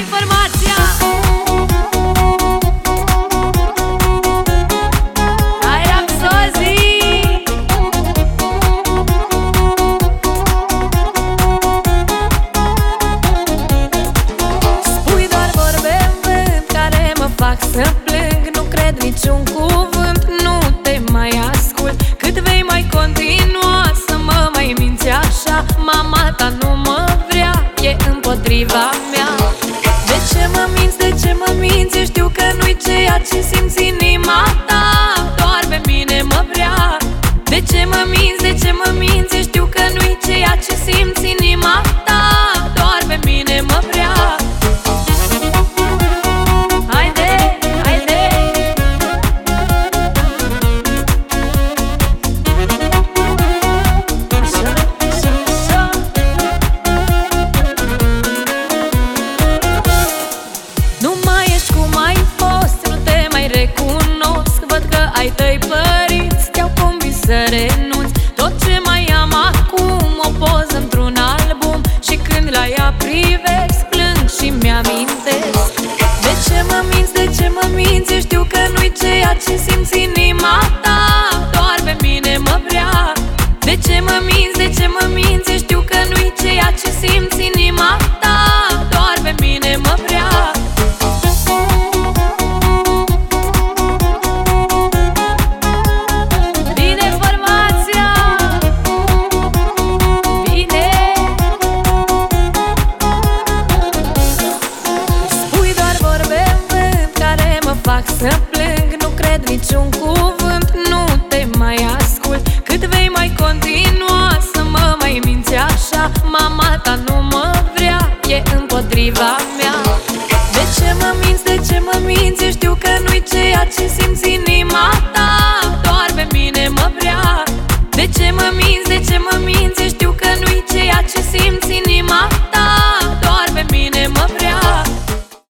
informația. Hai rapsozii Spui doar vorbe în vânt care mă fac să plâng. Nu cred niciun cuvânt, nu te mai ascult. Cât vei mai continua să mă mai minți așa? Mama ta nu mă vrea, e împotriva mea De ce mă minți, de ce mă minți? Eu știu că nu-i ceea ce simți inima ta Doar pe mine mă vrea De ce mă minți, de ce mă minți? Eu știu că nu-i ceea ce simți ai tăi părinți te-au convins să renunți. Tot ce mai am acum o poză într-un album. Și când la ea privesc, plâng și mi-amintesc De ce mă minți, de ce mă minți? Eu știu că nu-i ceea ce simți inima ta. Doar pe mine mă vrea. De ce mă minți, de ce mă minți? Eu știu că nu-i ceea ce simți inima ta cuvânt Nu te mai ascult. Cât vei mai continua Să mă mai minți așa? Mama ta nu mă vrea E împotriva mea. De ce mă minți, de ce mă minți? Eu știu că nu-i ceea ce simți inima ta. Doar pe mine mă vrea. De ce mă minți, de ce mă minți? Eu știu că nu-i ceea ce